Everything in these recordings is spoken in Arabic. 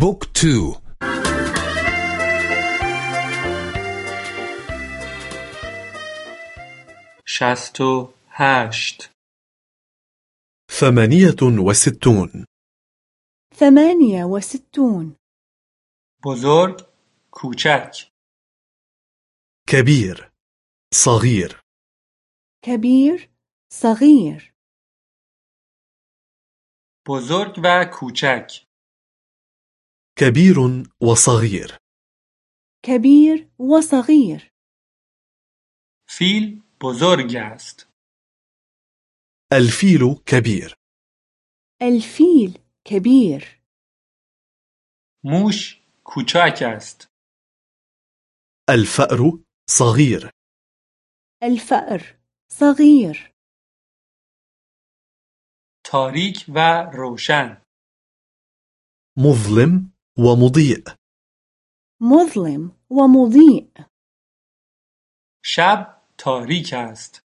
book two. شست و هشت. ثمانية وستون. ثمانية وستون. بزرگ کوچک. كبير صغير. كبير صغير. بزرگ و کوچک. كبير وصغير. كبير وصغير. فیل بزرگ است. الفيل كبير الفيل كبير موش کوچک است. الفأر صغير الفأر صغير تاریک و روشن. مظلم ومضيء. مظلم ومضيء. شب تاریک است.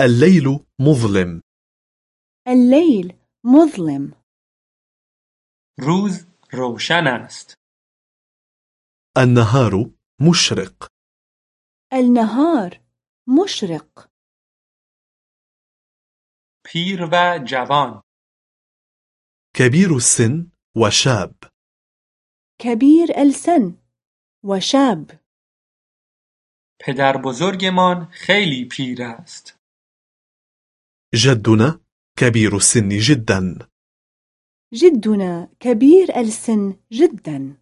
الليل مظلم. الليل مظلم. روز روشن است. النهار مشرق. النهار مشرق. پیر و جوان. كبير السن وشاب. كبير السن. وشاب. پدر بزرگمان خیلی پیر است. جدنا كبير السن جدا. جدنا كبير السن جدا.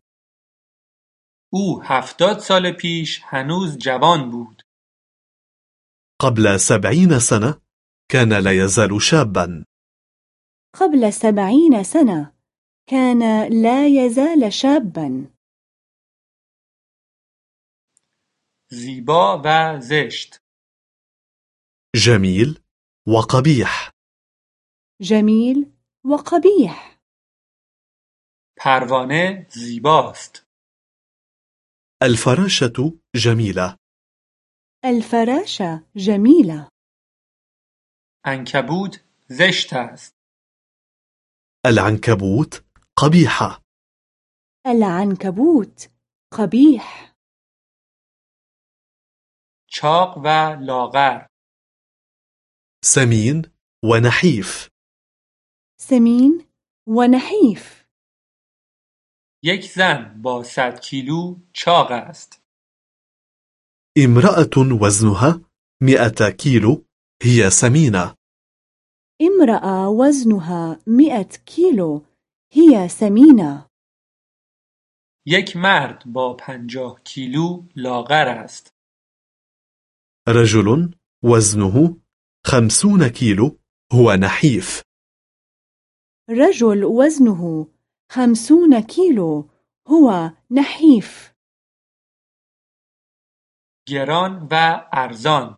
أو هفتاد سال پیش هنوز جوان بود. قبل سبعين سنة كان لا يزال شابا. قبل سبعين سنة. كان لا يزال شابا. زیبا و زشت. جميل وقبيح. جميل وقبيح. پروانه زیباست. الفراشة جميلة. الفراشة جميلة. انکبوت زشت است. العنكبوت قبيحة. العنكبوت قبيح. چاق و لاغر. سمين ونحيف سمين ونحيف یک زن با صد کیلو چاق است. امرأة وزنها مئة كيلو هي سمينة. امرأة وزنها مئة كيلو هي سمينة. یک مرد با پنجاه کیلو لاغر است. رجل وزنه خمسون كيلو هو نحيف رجل وزنه خمسون كيلو هو نحيف گران و ارزان.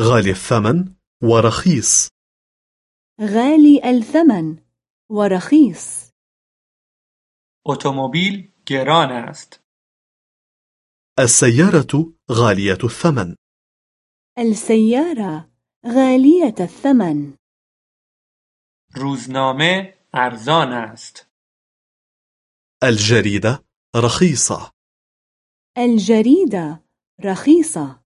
غالي الثمن ورخيص غالي الثمن. ورخيص. اتومبیل گران است. السيارة غالية الثمن. السيارة غالية الثمن. روزنامه ارزان است. الجريدة رخيصة. الجريدة رخيصة.